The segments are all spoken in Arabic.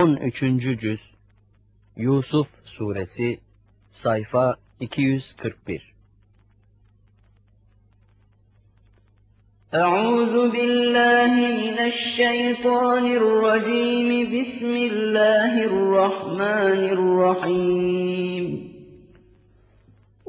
13. Cüz Yusuf Suresi Sayfa 241 أعوذ بالله من الشيطان الرجيم بسم الله الرحمن الرحيم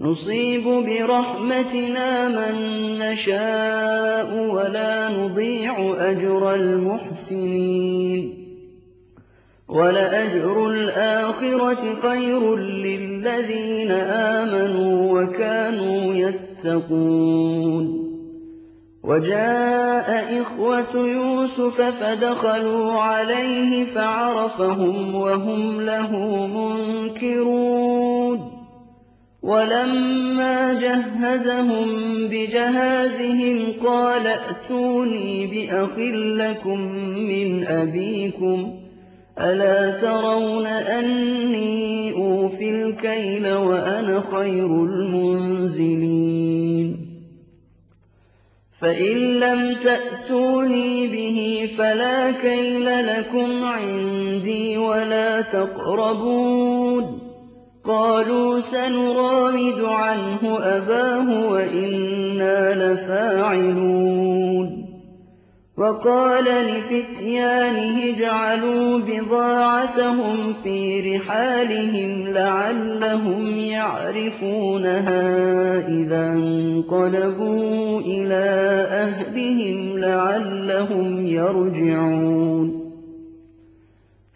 نصيب برحمتنا من نشاء ولا نضيع أجر المحسنين. ولأجر الآخرة خير للذين آمنوا وكانوا يتقون. وجاء إخوة يوسف فدخلوا عليه فعرفهم وهم له منكرون. ولما جهزهم بجهازهم قال ائتوني بأخ لكم من أبيكم ألا ترون أني أوفي الكيل وأنا خير المنزلين فإن لم تأتوني به فلا كيل لكم عندي ولا تقربون قالوا سنراود عنه أباه وإنا لفاعلون. وقال لفتيانه اجعلوا بضاعتهم في رحالهم لعلهم يعرفونها إذا انقلبوا إلى أهلهم لعلهم يرجعون.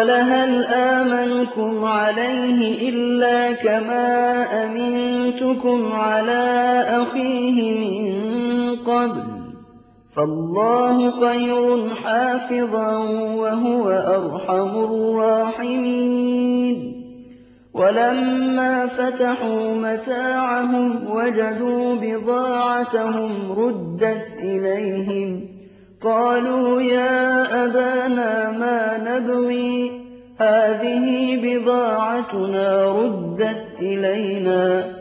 قال هل آمنكم عليه إلا كما أمنتكم على أخيه من قبل. فالله خير حافظا وهو أرحم الراحمين. ولما فتحوا متاعهم وجدوا بضاعتهم ردت إليهم قالوا يا أبانا ما نبغي هذه بضاعتنا ردت إلينا.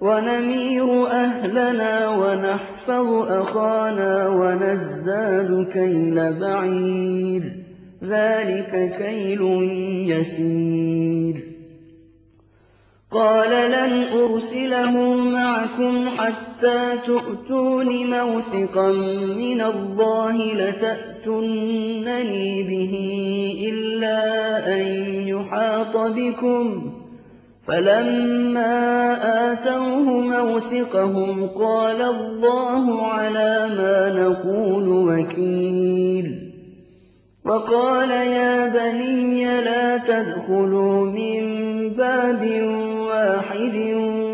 ونمير أهلنا ونحفظ أخانا ونزداد كيل بعير. ذلك كيل يسير. قال لن أرسله معكم حتى تؤتون موثقا من الله لتأتنني به إلا أن يحاط بكم. فلما آتوه موثقهم قال الله على ما نقول وكيل. وقال يا بني لا تدخلوا من باب واحد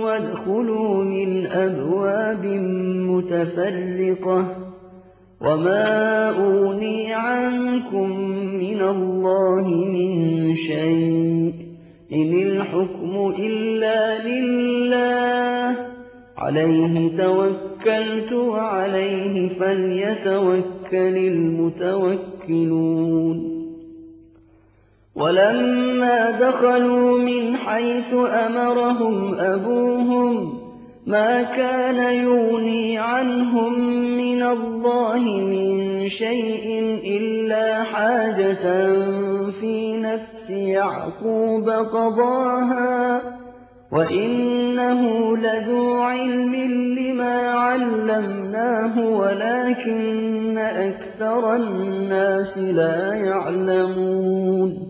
وادخلوا من أبواب متفرقة وما أغني عنكم من الله من شيء إن الحكم إلا لله عليه توكلت وعليه فليتوكل المتوكلون ولما دخلوا من حيث أمرهم أبوهم ما كان يغني عنهم من الله من شيء إلا حاجة في نفس يَعْقُوبَ قَضَاهَا وَإِنَّهُ لَذُو عِلْمٍ لِّمَا عَلَّمْنَاهُ وَلَٰكِنَّ أَكْثَرَ النَّاسِ لَا يَعْلَمُونَ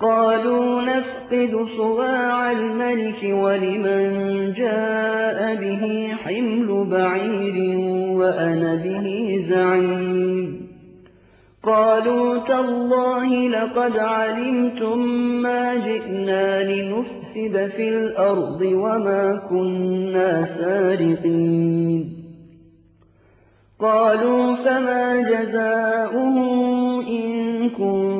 قَالُوا نَفْقِدُ صُوَاعَ الْمَلِكِ وَلِمَن جَاءَ بِهِ حِمْلُ بَعِيرٍ وَأَنَا بِهِ زَعِيمٌ. قَالُوا تَاللَّهِ لَقَدْ عَلِمْتُم مَّا جِئْنَا لِنُفْسِدَ فِي الْأَرْضِ وَمَا كُنَّا سَارِقِينَ. قَالُوا فَمَا جَزَاؤُهُ إِن كُنتُمْ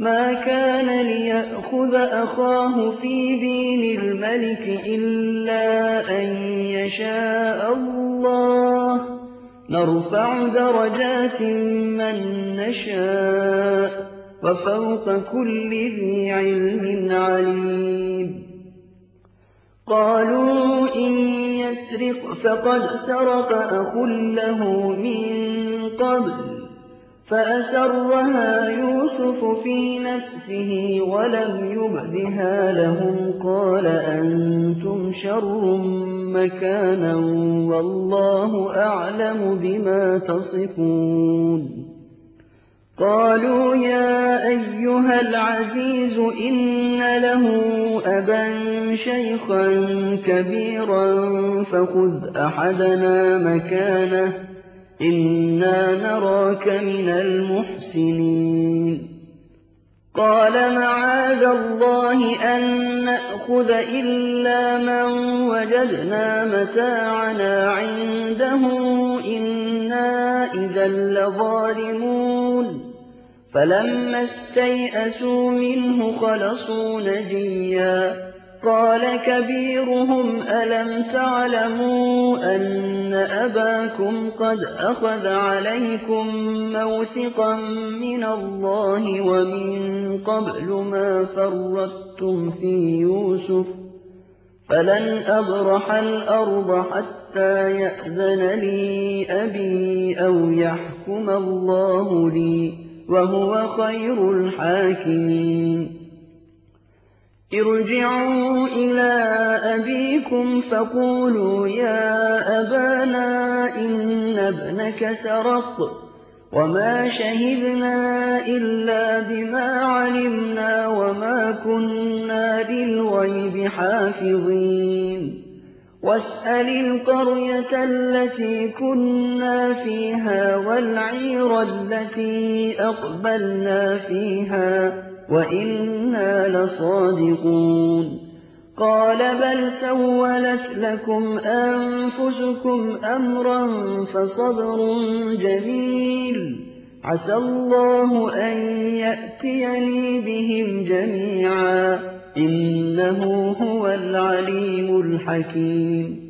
مَا كَانَ لِيَأْخُذَ أَخَاهُ فِي دِينِ الْمَلِكِ إِلَّا أَن يَشَاءَ اللَّهُ ۚ. نَرْفَعُ دَرَجَاتٍ مَّن نَّشَاءُ ۗ وَفَوْقَ كُلِّ ذِي عِلْمٍ عَلِيمٌ. قَالُوا إِن يَسْرِقْ فَقَدْ سَرَقَ أَخٌ لَّهُ مِن قَبْلُ. فَأَسَرَّهَا يُوسُفُ فِي نَفْسِهِ وَلَمْ يُبْدِهَا لَهُمْ قَالَ أَنتُمْ شَرٌّ مَّكَانًا ۖ وَاللَّهُ أَعْلَمُ بِمَا تَصِفُونَ. قَالُوا يَا أَيُّهَا الْعَزِيزُ إِنَّ لَهُ أَبًا شَيْخًا كَبِيرًا فَخُذْ أَحَدَنَا مَكَانَهُ ۖ. إِنَّا نَرَاكَ مِنَ الْمُحْسِنِينَ قَالَ مَعَاذَ اللَّهِ أَن نَّأْخُذَ إِلَّا مَن وَجَدْنَا مَتَاعَنَا عِندَهُ ۖ إِنَّا إِذًا لَّظَالِمُونَ فَلَمَّا اسْتَيْأَسُوا مِنْهُ خَلَصُوا نَجِيًّا قَالَ كَبِيرُهُمْ أَلَمْ تَعْلَمُوا أَنَّ أَبَاكُمْ قَدْ أَخَذَ عَلَيْكُم مَّوْثِقًا مِّنَ اللَّهِ وَمِن قَبْلُ مَا فَرَّطتُمْ فِي يُوسُفَ ۖ؟ فَلَنْ أَبْرَحَ الْأَرْضَ حَتَّىٰ يَأْذَنَ لِي أَبِي أَوْ يَحْكُمَ اللَّهُ لِي ۖ وَهُوَ خَيْرُ الْحَاكِمِينَ. ارْجِعُوا إِلَىٰ أَبِيكُمْ فَقُولُوا يَا أَبَانَا إِنَّ ابْنَكَ سَرَقَ وَمَا شَهِدْنَا إِلَّا بِمَا عَلِمْنَا وَمَا كُنَّا لِلْغَيْبِ حَافِظِينَ. وَاسْأَلِ الْقَرْيَةَ الَّتِي كُنَّا فِيهَا وَالْعِيرَ الَّتِي أَقْبَلْنَا فِيهَا ۖ وَإِنَّا لَصَادِقُونَ قَالَ بَلْ سَوَّلَتْ لَكُمْ أَنفُسُكُمْ أَمْرًا فَصَبْرٌ جَمِيلٌ ۖ عَسَى اللَّهُ أَن يَأْتِيَنِي بِهِمْ جَمِيعًا ۚ إِنَّهُ هُوَ الْعَلِيمُ الْحَكِيمُ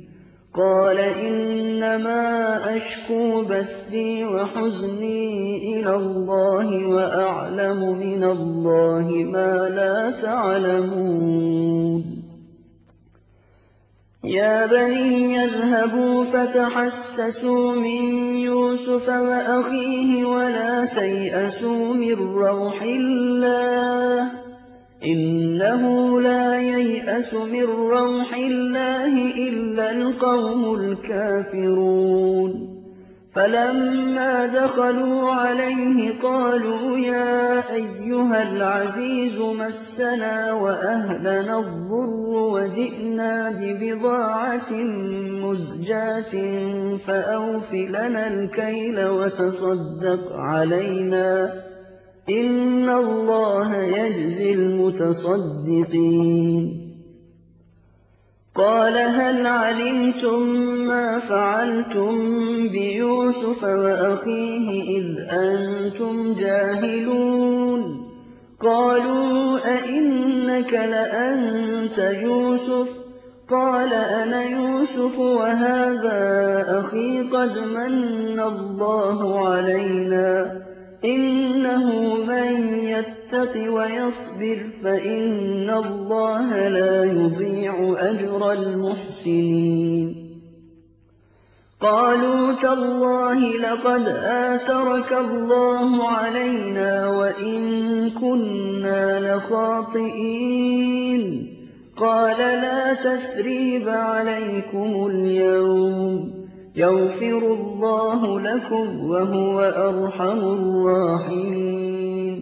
قَالَ إِنَّمَا أَشْكُو بَثِّي وَحُزْنِي إِلَى اللَّهِ وَأَعْلَمُ مِنَ اللَّهِ مَا لَا تَعْلَمُونَ. يَا بَنِيَّ اذْهَبُوا فَتَحَسَّسُوا مِن يُوسُفَ وَأَخِيهِ وَلَا تَيْأَسُوا مِن رَّوْحِ اللَّهِ ۖ. إِنَّهُ لَا يَيْأَسُ مِن رَّوْحِ اللَّهِ إِلَّا الْقَوْمُ الْكَافِرُونَ. فَلَمَّا دَخَلُوا عَلَيْهِ قَالُوا يَا أَيُّهَا الْعَزِيزُ مَسَّنَا وَأَهْلَنَا الضُّرُّ وَجِئْنَا بِبِضَاعَةٍ مُّزْجَاةٍ فَأَوْفِ لَنَا الْكَيْلَ وَتَصَدَّقْ عَلَيْنَا ۖ. إِنَّ اللَّهَ يَجْزِي الْمُتَصَدِّقِينَ قَالَ هَلْ عَلِمْتُم مَّا فَعَلْتُم بِيُوسُفَ وَأَخِيهِ إِذْ أَنتُمْ جَاهِلُونَ قَالُوا أَإِنَّكَ لَأَنتَ يُوسُفُ ۖ قَالَ أَنَا يُوسُفُ وَهَٰذَا أَخِي قَدْ مَنَّ اللَّهُ عَلَيْنَا إِنَّهُ مَن يَتَّقِ وَيَصْبِرْ فَإِنَّ اللَّهَ لَا يُضِيعُ أَجْرَ الْمُحْسِنِينَ. قَالُوا تَاللَّهِ لَقَدْ آثَرَكَ اللَّهُ عَلَيْنَا وَإِن كُنَّا لَخَاطِئِينَ. قَالَ لَا تَثْرِيبَ عَلَيْكُمُ الْيَوْمَ. يَغْفِرُ اللَّهُ لَكُمْ وَهُوَ أَرْحَمُ الرَّاحِمِينَ.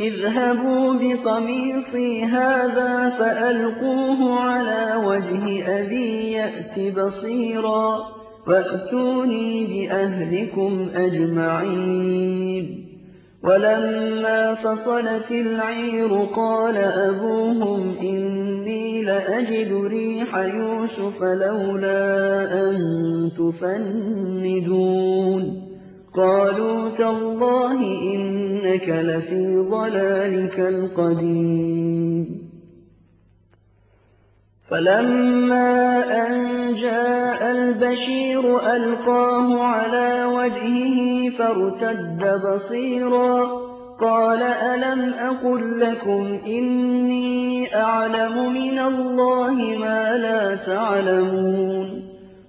اذْهَبُوا بِقَمِيصِي هَٰذَا فَأَلْقُوهُ عَلَىٰ وَجْهِ أَبِي يَأْتِ بَصِيرًا وَأْتُونِي بِأَهْلِكُمْ أَجْمَعِينَ. وَلَمَّا فَصَلَتِ الْعِيرُ قَالَ أَبُوهُمْ إِنِّي لَأَجِدُ رِيحَ يُوسُفَ لَوْلَا أَن تُفَنِّدُونِ. قَالُوا تَاللَّهِ إِنَّكَ لَفِي ضَلَالِكَ الْقَدِيمِ. فَلَمَّا أَن جَاءَ الْبَشِيرُ أَلْقَاهُ عَلَىٰ وَجْهِهِ فَارْتَدَّ بَصِيرًا قَالَ أَلَمْ أَقُل لَّكُمْ إِنِّي أَعْلَمُ مِنَ اللَّهِ مَا لَا تَعْلَمُونَ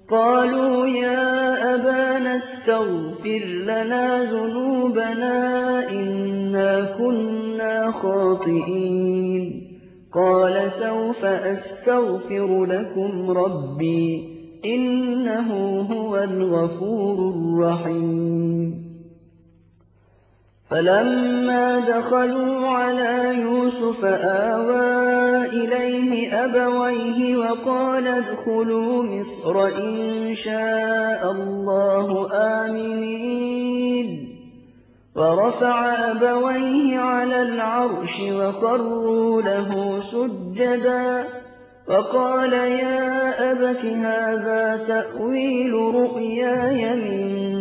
قَالُوا يَا أَبَانَا اسْتَغْفِرْ لَنَا ذُنُوبَنَا إِنَّا كُنَّا خَاطِئِينَ قَالَ سَوْفَ أَسْتَغْفِرُ لَكُمْ رَبِّي ۖ إِنَّهُ هُوَ الْغَفُورُ الرَّحِيمُ فَلَمَّا دَخَلُوا عَلَىٰ يُوسُفَ آوَىٰ إِلَيْهِ أَبَوَيْهِ وَقَالَ ادْخُلُوا مِصْرَ إِن شَاءَ اللَّهُ آمِنِينَ. وَرَفَعَ أَبَوَيْهِ عَلَى الْعَرْشِ وَخَرُّوا لَهُ سُجَّدًا وَقَالَ يَا أَبَتِ هَٰذَا تَأْوِيلُ رُؤْيَايَ مِن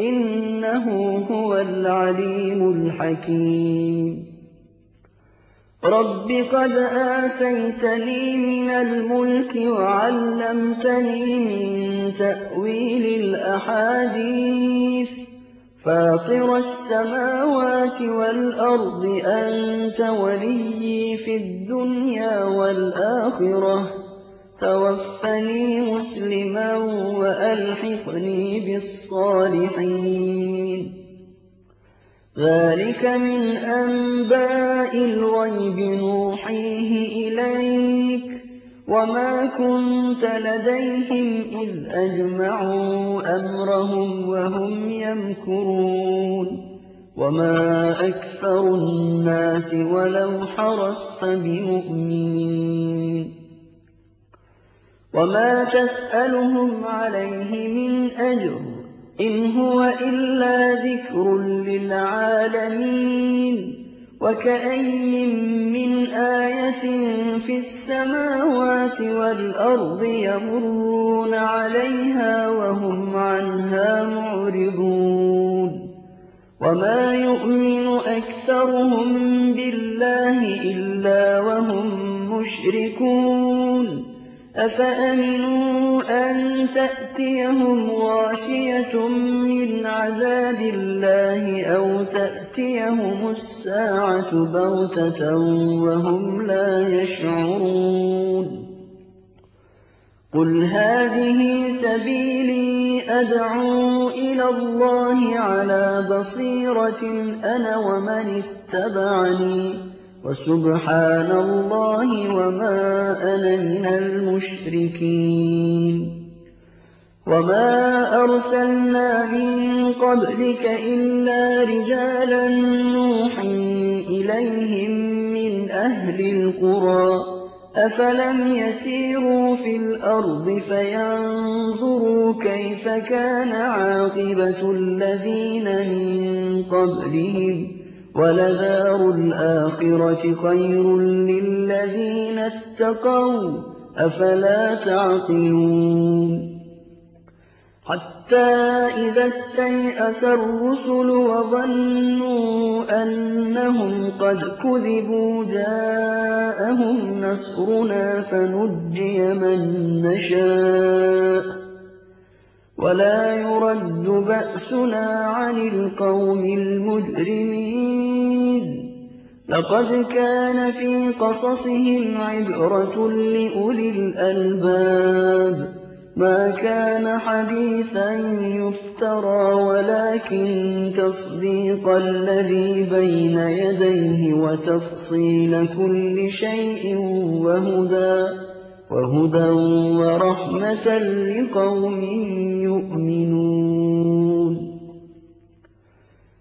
إِنَّهُ هُوَ الْعَلِيمُ الْحَكِيمُ. رَبِّ قَدْ آتَيْتَنِي مِنَ الْمُلْكِ وَعَلَّمْتَنِي مِن تَأْوِيلِ الْأَحَادِيثِ. فَاطِرَ السَّمَاوَاتِ وَالْأَرْضِ أَنتَ وَلِيِّي فِي الدُّنْيَا وَالْآخِرَةِ ۖ. تَوَفَّنِي مُسْلِمًا وَأَلْحِقْنِي بِالصَّالِحِينَ. ذَٰلِكَ مِنْ أَنبَاءِ الْغَيْبِ نُوحِيهِ إِلَيْكَ ۚ. وَمَا كُنتَ لَدَيْهِمْ إِذْ أَجْمَعُوا أَمْرَهُمْ وَهُمْ يَمْكُرُونَ. وَمَا أَكْثَرُ النَّاسِ وَلَوْ حَرَصْتَ بِمُؤْمِنِينَ. وَمَا تَسْأَلُهُمْ عَلَيْهِ مِنْ أَجْرٍ إِنْ هُوَ إِلَّا ذِكْرٌ لِّلْعَالَمِينَ وَكَأَيِّن مِّنْ آيَةٍ فِي السَّمَاوَاتِ وَالْأَرْضِ يَمُرُّونَ عَلَيْهَا وَهُمْ عَنْهَا مُعْرِضُونَ وَمَا يُؤْمِنُ أَكْثَرُهُم بِاللَّهِ إِلَّا وَهُم مُّشْرِكُونَ أَفَأَمِنُوا أَن تَأْتِيَهُمْ غَاشِيَةٌ مِّنْ عَذَابِ اللَّهِ أَوْ تَأْتِيَهُمُ السَّاعَةُ بَغْتَةً وَهُمْ لَا يَشْعُرُونَ قُلْ هَٰذِهِ سَبِيلِي أَدْعُو إِلَى اللَّهِ عَلَىٰ بَصِيرَةٍ أَنَا وَمَنِ اتَّبَعَنِي ۖ وَسُبْحَانَ اللَّهِ وَمَا أَنَا مِنَ الْمُشْرِكِينَ. وَمَا أَرْسَلْنَا مِن قَبْلِكَ إِلَّا رِجَالًا نُّوحِي إِلَيْهِم مِّنْ أَهْلِ الْقُرَىٰ ۗ. أَفَلَمْ يَسِيرُوا فِي الْأَرْضِ فَيَنظُرُوا كَيْفَ كَانَ عَاقِبَةُ الَّذِينَ مِن قَبْلِهِمْ ۗ. وَلَدَارُ الْآخِرَةِ خَيْرٌ لِّلَّذِينَ اتَّقَوْا ۗ أَفَلَا تَعْقِلُونَ؟ حَتَّىٰ إِذَا اسْتَيْأَسَ الرُّسُلُ وَظَنُّوا أَنَّهُمْ قَدْ كُذِبُوا جَاءَهُمْ نَصْرُنَا فَنُجِّيَ مَن نَّشَاءُ. وَلَا يُرَدُّ بَأْسُنَا عَنِ الْقَوْمِ الْمُجْرِمِينَ. لَقَدْ كَانَ فِي قَصَصِهِمْ عِبْرَةٌ لِّأُولِي الْأَلْبَابِ. مَا كَانَ حَدِيثًا يُفْتَرَىٰ وَلَٰكِن تَصْدِيقَ الَّذِي بَيْنَ يَدَيْهِ وَتَفْصِيلَ كُلِّ شَيْءٍ وَهُدًى وَرَحْمَةً لِّقَوْمٍ يُؤْمِنُونَ.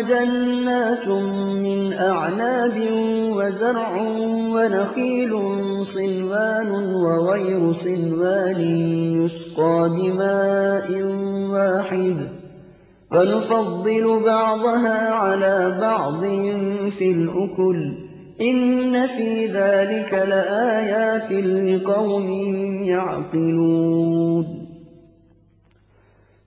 وَجَنَّاتٌ مِّنْ أَعْنَابٍ وَزَرْعٌ وَنَخِيلٌ صِنْوَانٌ وَغَيْرُ صِنْوَانٍ يُسْقَىٰ بِمَاءٍ وَاحِدٍ ۖ وَنُفَضِّلُ بَعْضَهَا عَلَىٰ بَعْضٍ فِي الْأُكُلِ ۚ إِنَّ فِي ذَٰلِكَ لَآيَاتٍ لِّقَوْمٍ يَعْقِلُونَ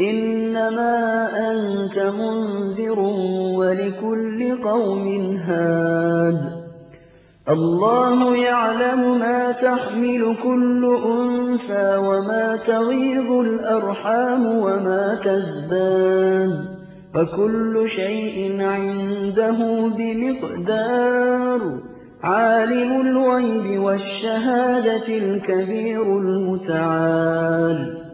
إِنَّمَا أَنتَ مُنذِرٌ وَلِكُلِّ قَوْمٍ هَادٍ. اللَّهُ يَعْلَمُ مَا تَحْمِلُ كُلُّ أُنثَىٰ وَمَا تَغِيضُ الْأَرْحَامُ وَمَا تَزْدَادُ. وَكُلُّ شَيْءٍ عِندَهُ بِمِقْدَارٍ. عَالِمُ الْغَيْبِ وَالشَّهَادَةِ الْكَبِيرُ الْمُتَعَالِ.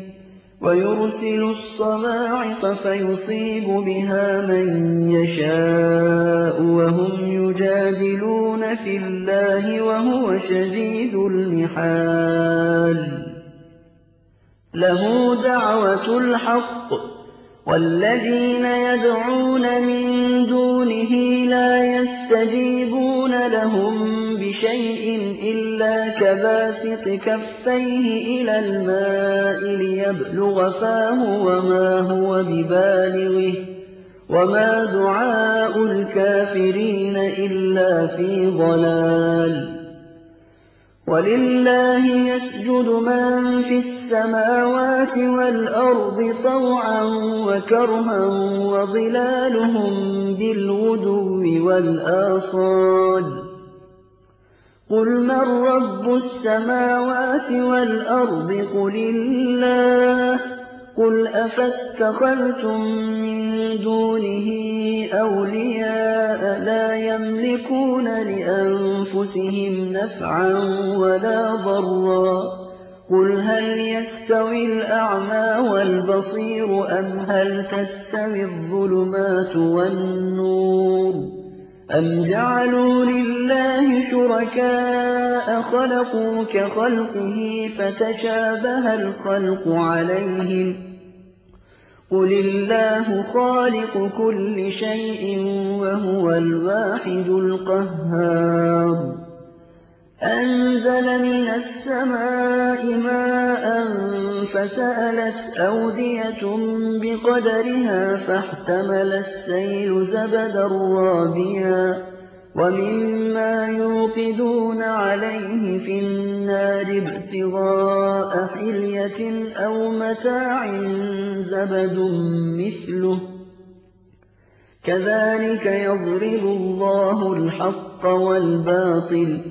وَيُرْسِلُ الصَّوَاعِقَ فَيُصِيبُ بِهَا مَن يَشَاءُ وَهُمْ يُجَادِلُونَ فِي اللَّهِ وَهُوَ شَدِيدُ الْمِحَالِ. لَهُ دَعْوَةُ الْحَقِّ ۖ. وَالَّذِينَ يَدْعُونَ مِن دُونِهِ لَا يَسْتَجِيبُونَ لَهُم بِشَيْءٍ إِلَّا كَبَاسِطِ كَفَّيْهِ إِلَى الْمَاءِ لِيَبْلُغَ فَاهُ وَمَا هُوَ بِبَالِغِهِ ۚ وَمَا دُعَاءُ الْكَافِرِينَ إِلَّا فِي ضَلَالٍ وَلِلَّهِ يَسْجُدُ مَن فِي السَّمَاوَاتِ وَالْأَرْضِ طَوْعًا وَكَرْهًا وَظِلَالُهُم بِالْغُدُوِّ وَالْآصَالِ ۩ قُلْ مَن رَّبُّ السَّمَاوَاتِ وَالْأَرْضِ؟ قُلِ اللَّهُ ۚ. قُلْ أَفَاتَّخَذْتُم مِّن دُونِهِ أَوْلِيَاءَ لَا يَمْلِكُونَ لِأَنفُسِهِمْ نَفْعًا وَلَا ضَرًّا ۚ. قُلْ هَلْ يَسْتَوِي الْأَعْمَىٰ وَالْبَصِيرُ أَمْ هَلْ تَسْتَوِي الظُّلُمَاتُ وَالنُّورُ أَمْ جَعَلُوا لِلَّهِ شُرَكَاءَ خَلَقُوا كَخَلْقِهِ فَتَشَابَهَ الْخَلْقُ عَلَيْهِمْ ۚ قُلِ اللَّهُ خَالِقُ كُلِّ شَيْءٍ وَهُوَ الْوَاحِدُ الْقَهَّارُ أَنزَلَ مِنَ السَّمَاءِ مَاءً فَسَالَتْ أَوْدِيَةٌ بِقَدَرِهَا فَاحْتَمَلَ السَّيْلُ زَبَدًا رَّابِيًا ۚ وَمِمَّا يُوقِدُونَ عَلَيْهِ فِي النَّارِ ابْتِغَاءَ حِلْيَةٍ أَوْ مَتَاعٍ زَبَدٌ مِّثْلُهُ ۚ. كَذَٰلِكَ يَضْرِبُ اللَّهُ الْحَقَّ وَالْبَاطِلَ ۚ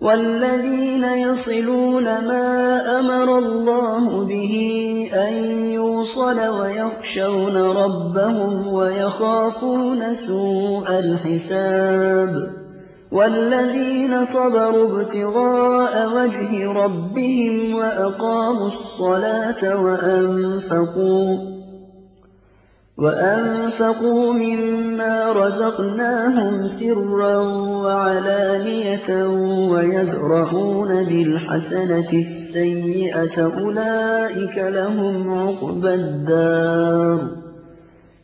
وَالَّذِينَ يَصِلُونَ مَا أَمَرَ اللَّهُ بِهِ أَن يُوصَلَ وَيَخْشَوْنَ رَبَّهُمْ وَيَخَافُونَ سُوءَ الْحِسَابِ وَالَّذِينَ صَبَرُوا ابْتِغَاءَ وَجْهِ رَبِّهِمْ وَأَقَامُوا الصَّلَاةَ وَأَنفَقُوا وَأَنفَقُوا مِمَّا رَزَقْنَاهُمْ سِرًّا وَعَلَانِيَةً وَيَدْرَءُونَ بِالْحَسَنَةِ السَّيِّئَةَ أُولَٰئِكَ لَهُمْ عُقْبَى الدَّارِ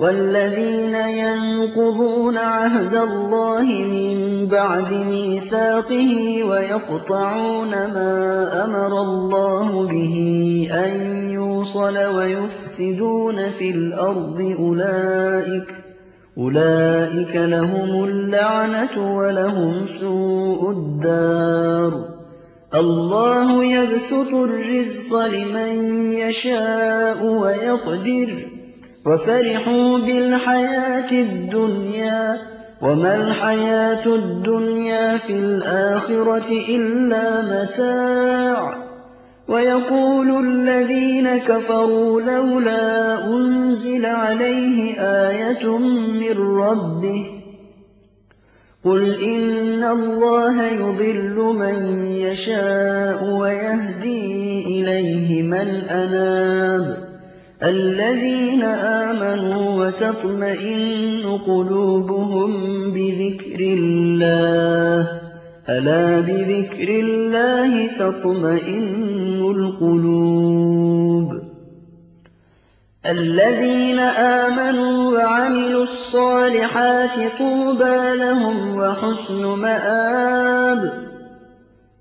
وَالَّذِينَ يَنقُضُونَ عَهْدَ اللَّهِ مِن بَعْدِ مِيثَاقِهِ وَيَقْطَعُونَ مَا أَمَرَ اللَّهُ بِهِ أَن يُوصَلَ وَيُفْسِدُونَ فِي الْأَرْضِ أُولَٰئِكَ لَهُمُ اللَّعْنَةُ وَلَهُمْ سُوءُ الدَّارِ اللَّهُ يَبْسُطُ الرِّزْقَ لِمَن يَشَاءُ وَيَقْدِرُ وَفَرِحُوا بِالْحَيَاةِ الدُّنْيَا وَمَا الْحَيَاةُ الدُّنْيَا فِي الْآخِرَةِ إِلَّا مَتَاعٌ. وَيَقُولُ الَّذِينَ كَفَرُوا لَوْلَا أُنزِلَ عَلَيْهِ آيَةٌ مِّن رَّبِّهِ. قُلْ إِنَّ اللَّهَ يُضِلُّ مَن يَشَاءُ وَيَهْدِي إِلَيْهِ مَنْ أَنَابَ. الَّذِينَ آمَنُوا وَتَطْمَئِنُّ قُلُوبُهُم بِذِكْرِ اللَّهِ ۗ. أَلَا بِذِكْرِ اللَّهِ تَطْمَئِنُّ الْقُلُوبُ. الَّذِينَ آمَنُوا وَعَمِلُوا الصَّالِحَاتِ طُوبَىٰ لَهُمْ وَحُسْنُ مَآبٍ.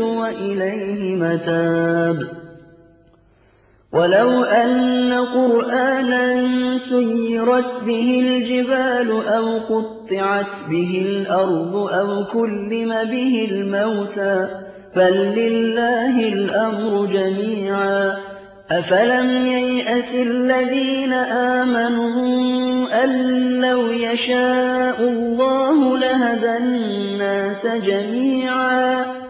وَإِلَيْهِ مَتَابِ. وَلَوْ أَنَّ قُرْآنًا سُيِّرَتْ بِهِ الْجِبَالُ أَوْ قُطِّعَتْ بِهِ الْأَرْضُ أَوْ كُلِّمَ بِهِ الْمَوْتَىٰ بَل لِّلَّهِ الْأَمْرُ جَمِيعًا ۗ. أَفَلَمْ يَيْأَسِ الَّذِينَ آمَنُوا أَن لَّوْ يَشَاءُ اللَّهُ لَهَدَى النَّاسَ جَمِيعًا.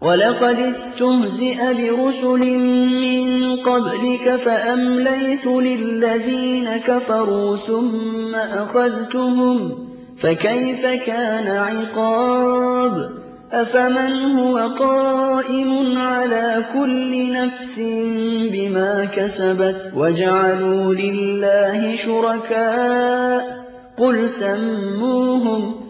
وَلَقَدِ اسْتُهْزِئَ بِرُسُلٍ مِّن قَبْلِكَ فَأَمْلَيْتُ لِلَّذِينَ كَفَرُوا ثُمَّ أَخَذْتُهُمْ ۖ فَكَيْفَ كَانَ عِقَابِ أَفَمَنْ هُوَ قَائِمٌ عَلَىٰ كُلِّ نَفْسٍ بِمَا كَسَبَتْ وَجَعَلُوا لِلَّهِ شُرَكَاءَ ۚ قُلْ سَمُّوهُمْ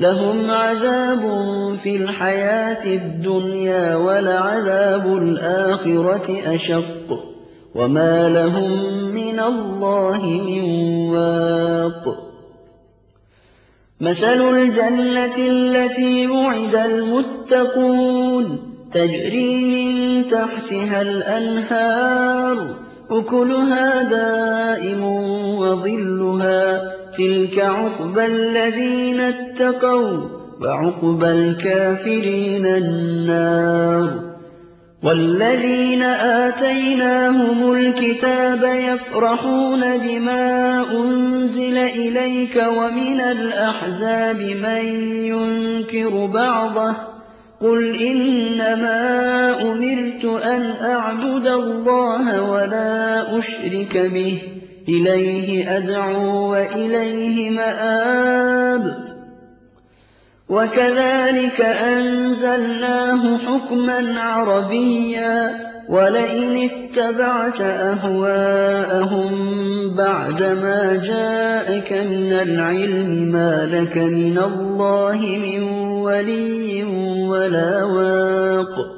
لَهُمْ عَذَابٌ فِي الْحَيَاةِ الدُّنْيَا وَلَعَذَابُ الْآخِرَةِ أَشَقُّ ۖ وَمَا لَهُم مِّنَ اللَّهِ مِن وَاقٍ. مَثَلُ الْجَنَّةِ الَّتِي وُعِدَ الْمُتَّقُونَ تَجْرِي مِن تَحْتِهَا الْأَنْهَارُ أُكُلُهَا دَائِمٌ وَظِلُّهَا ۚ تِلْكَ عُقْبَى الَّذِينَ اتَّقَوا ۖ وَّعُقْبَى الْكَافِرِينَ النَّارُ وَالَّذِينَ آتَيْنَاهُمُ الْكِتَابَ يَفْرَحُونَ بِمَا أُنزِلَ إِلَيْكَ ۖ وَمِنَ الْأَحْزَابِ مَن يُنكِرُ بَعْضَهُ ۚ قُلْ إِنَّمَا أُمِرْتُ أَنْ أَعْبُدَ اللَّهَ وَلَا أُشْرِكَ بِهِ ۚ إِلَيْهِ أَدْعُو وَإِلَيْهِ مَآبِ. وَكَذَٰلِكَ أَنزَلْنَاهُ حُكْمًا عَرَبِيًّا ۚ وَلَئِنِ اتَّبَعْتَ أَهْوَاءَهُم بَعْدَمَا جَاءَكَ مِنَ الْعِلْمِ مَا لَكَ مِنَ اللَّهِ مِن وَلِيٍّ وَلَا وَاقٍ.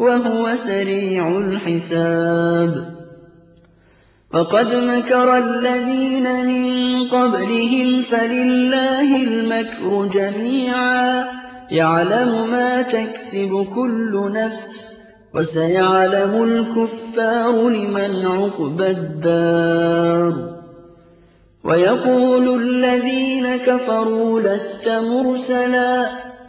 وَهُوَ سَرِيعُ الْحِسَابِ. وَقَدْ مَكَرَ الَّذِينَ مِن قَبْلِهِمْ فَلِلَّهِ الْمَكْرُ جَمِيعًا ۖ. يَعْلَمُ مَا تَكْسِبُ كُلُّ نَفْسٍ ۗ وَسَيَعْلَمُ الْكُفَّارُ لِمَنْ عُقْبَى الدَّارِ. وَيَقُولُ الَّذِينَ كَفَرُوا لَسْتَ مُرْسَلًا ۚ.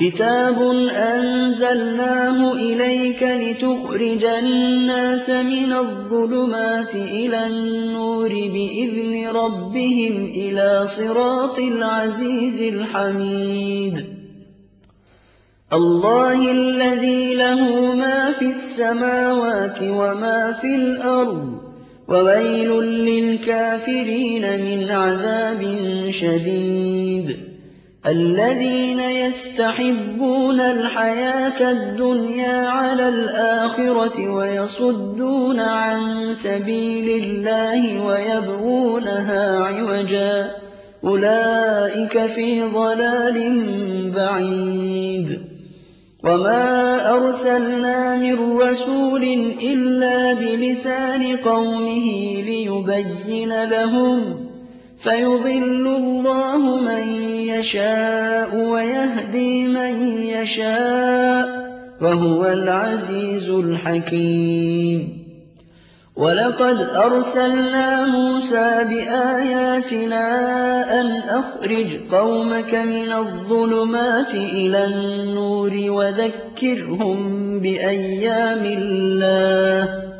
كِتَابٌ أَنزَلْنَاهُ إِلَيْكَ لِتُخْرِجَ النَّاسَ مِنَ الظُّلُمَاتِ إِلَى النُّورِ بِإِذْنِ رَبِّهِمْ إِلَىٰ صِرَاطِ الْعَزِيزِ الْحَمِيدِ. اللَّهِ الَّذِي لَهُ مَا فِي السَّمَاوَاتِ وَمَا فِي الْأَرْضِ ۗ وَوَيْلٌ لِّلْكَافِرِينَ مِنْ عَذَابٍ شَدِيدٍ. الَّذِينَ يَسْتَحِبُّونَ الْحَيَاةَ الدُّنْيَا عَلَى الْآخِرَةِ وَيَصُدُّونَ عَن سَبِيلِ اللَّهِ وَيَبْغُونَهَا عِوَجًا ۚ. أُولَٰئِكَ فِي ضَلَالٍ بَعِيدٍ. وَمَا أَرْسَلْنَا مِن رَّسُولٍ إِلَّا بِلِسَانِ قَوْمِهِ لِيُبَيِّنَ لَهُمْ ۖ فَيُضِلُّ اللَّهُ مَن يَشَاءُ وَيَهْدِي مَن يَشَاءُ ۚ وَهُوَ الْعَزِيزُ الْحَكِيمُ. وَلَقَدْ أَرْسَلْنَا مُوسَىٰ بِآيَاتِنَا أَنْ أَخْرِجْ قَوْمَكَ مِنَ الظُّلُمَاتِ إِلَى النُّورِ وَذَكِّرْهُم بِأَيَّامِ اللَّهِ ۚ.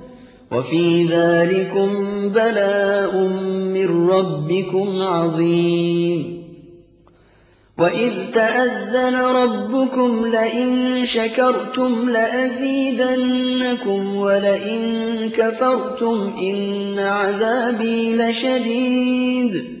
وَفِي ذَٰلِكُم بَلَاءٌ مِّن رَّبِّكُمْ عَظِيمٌ. وَإِذْ تَأَذَّنَ رَبُّكُمْ لَئِن شَكَرْتُمْ لَأَزِيدَنَّكُمْ وَلَئِن كَفَرْتُمْ إِنَّ عَذَابِي لَشَدِيدٌ.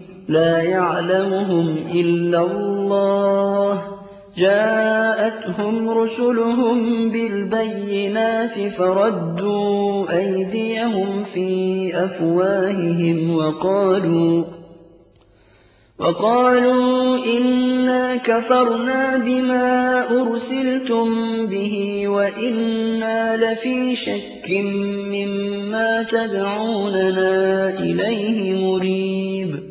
لَا يَعْلَمُهُمْ إِلَّا اللَّهُ ۚ. جَاءَتْهُمْ رُسُلُهُم بِالْبَيِّنَاتِ فَرَدُّوا أَيْدِيَهُمْ فِي أَفْوَاهِهِمْ وَقَالُوا إِنَّا كَفَرْنَا بِمَا أُرْسِلْتُم بِهِ وَإِنَّا لَفِي شَكٍّ مِّمَّا تَدْعُونَنَا إِلَيْهِ مُرِيبٍ.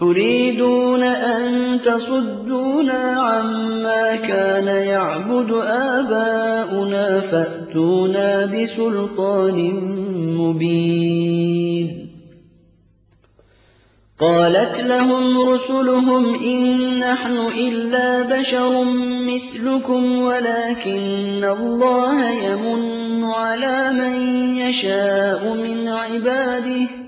تُرِيدُونَ أَن تَصُدُّونَا عَمَّا كَانَ يَعْبُدُ آبَاؤُنَا فَأْتُونَا بِسُلْطَانٍ مُّبِينٍ. قَالَتْ لَهُمْ رُسُلُهُمْ إِن نَّحْنُ إِلَّا بَشَرٌ مِّثْلُكُمْ وَلَٰكِنَّ اللَّهَ يَمُنُّ عَلَىٰ مَن يَشَاءُ مِنْ عِبَادِهِ ۖ.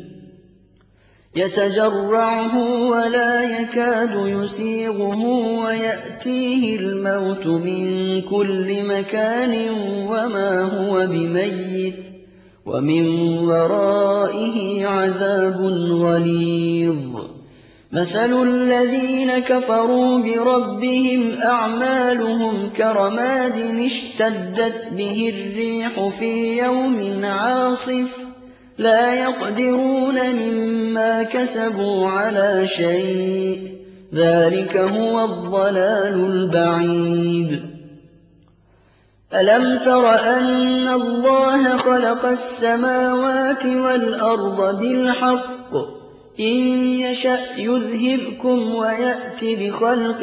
يَتَجَرَّعُهُ وَلَا يَكَادُ يُسِيغُهُ وَيَأْتِيهِ الْمَوْتُ مِن كُلِّ مَكَانٍ وَمَا هُوَ بِمَيِّتٍ ۖ وَمِن وَرَائِهِ عَذَابٌ غَلِيظٌ. مَثَلُ الَّذِينَ كَفَرُوا بِرَبِّهِمْ أَعْمَالُهُمْ كَرَمَادٍ اشْتَدَّتْ بِهِ الرِّيحُ فِي يَوْمٍ عَاصِفٍ لَّا يَقْدِرُونَ مِمَّا كَسَبُوا عَلَىٰ شَيْءٍ ۚ. ذَٰلِكَ هُوَ الضَّلَالُ الْبَعِيدُ. أَلَمْ تَرَ أَنَّ اللَّهَ خَلَقَ السَّمَاوَاتِ وَالْأَرْضَ بِالْحَقِّ ۚ؟ إِن يَشَأْ يُذْهِبْكُمْ وَيَأْتِ بِخَلْقٍ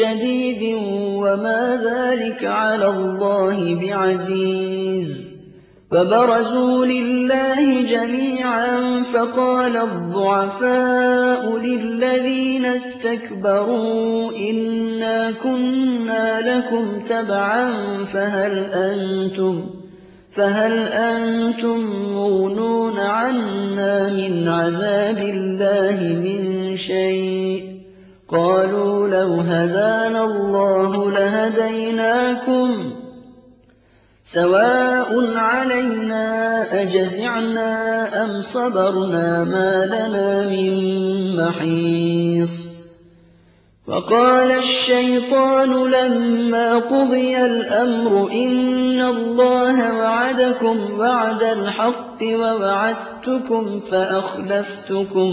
جَدِيدٍ ۚ وَمَا ذَٰلِكَ عَلَى اللَّهِ بِعَزِيزٍ. وَبَرَزُوا لِلَّهِ جَمِيعًا فَقَالَ الضُّعَفَاءُ لِلَّذِينَ اسْتَكْبَرُوا إِنَّا كُنَّا لَكُمْ تَبَعًا فَهَلْ أَنتُم مُّغْنُونَ عَنَّا مِنْ عَذَابِ اللَّهِ مِن شَيْءٍ ۚ قَالُوا لَوْ هَدَانَا اللَّهُ لَهَدَيْنَاكُمْ ۖ سَوَاءٌ عَلَيْنَا أَجَزِعْنَا أَمْ صَبَرْنَا مَا لَنَا مِن مَّحِيصٍ وَقَالَ الشَّيْطَانُ لَمَّا قُضِيَ الْأَمْرُ إِنَّ اللَّهَ وَعَدَكُمْ وَعْدَ الْحَقِّ وَوَعَدتُّكُمْ فَأَخْلَفْتُكُمْ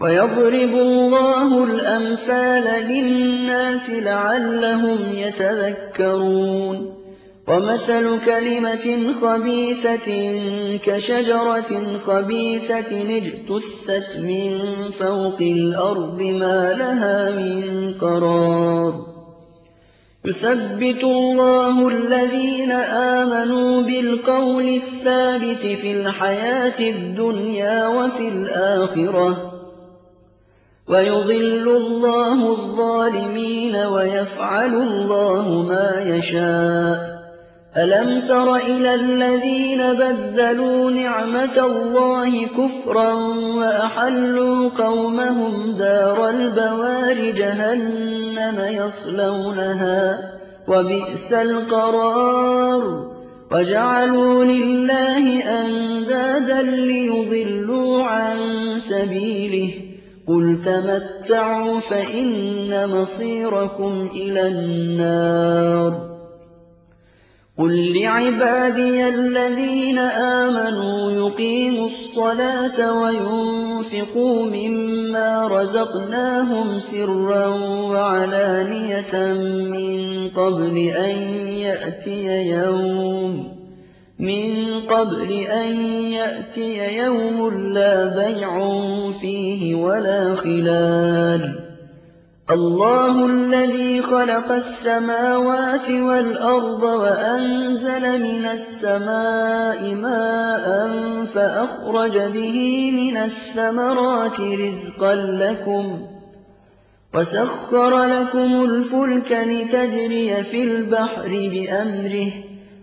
وَيَضْرِبُ اللَّهُ الْأَمْثَالَ لِلنَّاسِ لَعَلَّهُمْ يَتَذَكَّرُونَ. وَمَثَلُ كَلِمَةٍ خَبِيثَةٍ كَشَجَرَةٍ خَبِيثَةٍ اجْتُثَّتْ مِن فَوْقِ الْأَرْضِ مَا لَهَا مِن قَرَارٍ. يُثَبِّتُ اللَّهُ الَّذِينَ آمَنُوا بِالْقَوْلِ الثَّابِتِ فِي الْحَيَاةِ الدُّنْيَا وَفِي الْآخِرَةِ. وَيُضِلُّ اللَّهُ الظَّالِمِينَ وَيَفْعَلُ اللَّهُ مَا يَشَاءُ. أَلَمْ تَرَ إِلَى الَّذِينَ بَدَّلُوا نِعْمَتَ اللَّهِ كُفْرًا وَأَحَلُّوا قَوْمَهُمْ دَارَ الْبَوَارِ جَهَنَّمَ يَصْلَوْنَهَا ۖ وَبِئْسَ الْقَرَارُ. وَجَعَلُوا لِلَّهِ أَندَادًا لِّيُضِلُّوا عَن سَبِيلِهِ. قُلْ تَمَتَّعُوا فَإِنَّ مَصِيرَكُمْ إِلَى النَّارِ قُل لِّعِبَادِيَ الَّذِينَ آمَنُوا يُقِيمُوا الصَّلَاةَ وَيُنفِقُوا مِمَّا رَزَقْنَاهُمْ سِرًّا وَعَلَانِيَةً مِّن قَبْلِ أَن يَأْتِيَ يَوْمٌ مِّن قَبْلِ أَن يَأْتِيَ يَوْمٌ لَّا بَيْعٌ فِيهِ وَلَا خِلَالٌ. اللَّهُ الَّذِي خَلَقَ السَّمَاوَاتِ وَالْأَرْضَ وَأَنزَلَ مِنَ السَّمَاءِ مَاءً فَأَخْرَجَ بِهِ مِنَ الثَّمَرَاتِ رِزْقًا لَّكُمْ وَسَخَّرَ لَكُمُ الْفُلْكَ لِتَجْرِيَ فِي الْبَحْرِ بِأَمْرِهِ.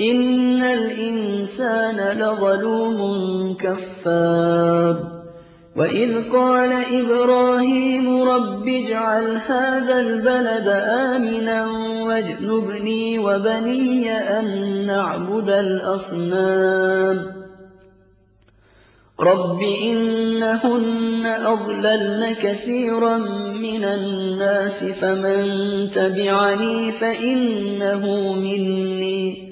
إِنَّ الْإِنسَانَ لَظَلُومٌ كَفَّارٌ. وَإِذْ قَالَ إِبْرَاهِيمُ رَبِّ اجْعَلْ هَٰذَا الْبَلَدَ آمِنًا وَاجْنُبْنِي وَبَنِيَّ أَن نَّعْبُدَ الْأَصْنَامَ. رَبِّ إِنَّهُنَّ أَضْلَلْنَ كَثِيرًا مِّنَ النَّاسِ فَمَن تَبِعَنِي فَإِنَّهُ مِنِّي ۖ.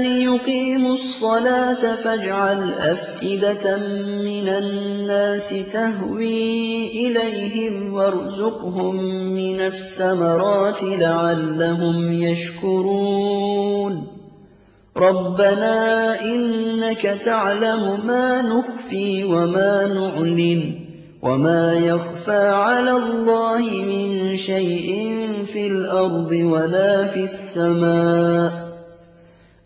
لِيُقِيمُوا الصَّلَاةَ فَاجْعَلْ أَفْئِدَةً مِّنَ النَّاسِ تَهْوِي إِلَيْهِمْ وَارْزُقْهُم مِّنَ الثَّمَرَاتِ لَعَلَّهُمْ يَشْكُرُونَ. رَبَّنَا إِنَّكَ تَعْلَمُ مَا نُخْفِي وَمَا نُعْلِنُ وَمَا يَخْفَىٰ عَلَى اللَّهِ مِن شَيْءٍ فِي الْأَرْضِ وَلَا فِي السَّمَاءِ.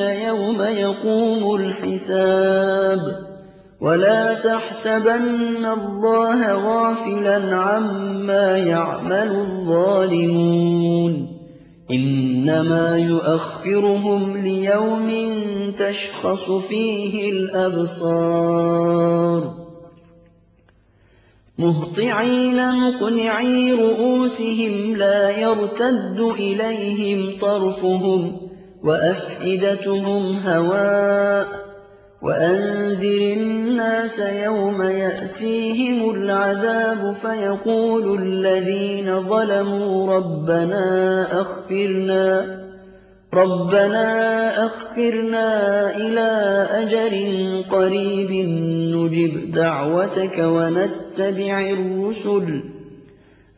يَوْمَ يَقُومُ الْحِسَابُ وَلَا تَحْسَبَنَّ اللَّهَ غَافِلًا عَمَّا يَعْمَلُ الظَّالِمُونَ ۚ إِنَّمَا يُؤَخِّرُهُمْ لِيَوْمٍ تَشْخَصُ فِيهِ الْأَبْصَارُ مُهْطِعِينَ مُقْنِعِي رُءُوسِهِمْ لَا يَرْتَدُّ إِلَيْهِمْ طَرْفُهُمْ وَأَفْئِدَتُهُمْ هَوَاءٌ وَأَنذِرِ النَّاسَ يَوْمَ يَأْتِيهِمُ الْعَذَابُ فَيَقُولُ الَّذِينَ ظَلَمُوا رَبَّنَا أَخِّرْنَا رَبَّنَا أَخِّرْنَا إِلَىٰ أَجَلٍ قَرِيبٍ نُّجِبْ دَعْوَتَكَ وَنَتَّبِعِ الرُّسُلَ ۗ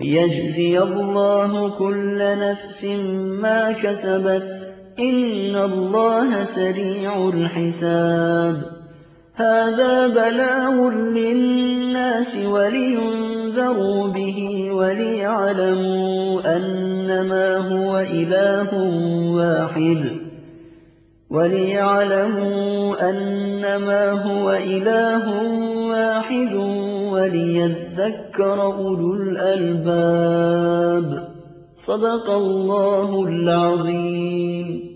لِيَجْزِيَ اللَّهُ كُلَّ نَفْسٍ مَّا كَسَبَتْ ۚ إِنَّ اللَّهَ سَرِيعُ الْحِسَابِ. هَٰذَا بَلَاغٌ لِّلنَّاسِ وَلِيُنذَرُوا بِهِ وَلِيَعْلَمُوا أَنَّمَا هُوَ إِلَٰهٌ وَاحِدٌ. وَلِيَعْلَمُوا أَنَّمَا هُوَ إِلَٰهٌ وَاحِدٌ وَلِيَذَّكَّرَ أُولُو الْأَلْبَابِ. صدق الله العظيم.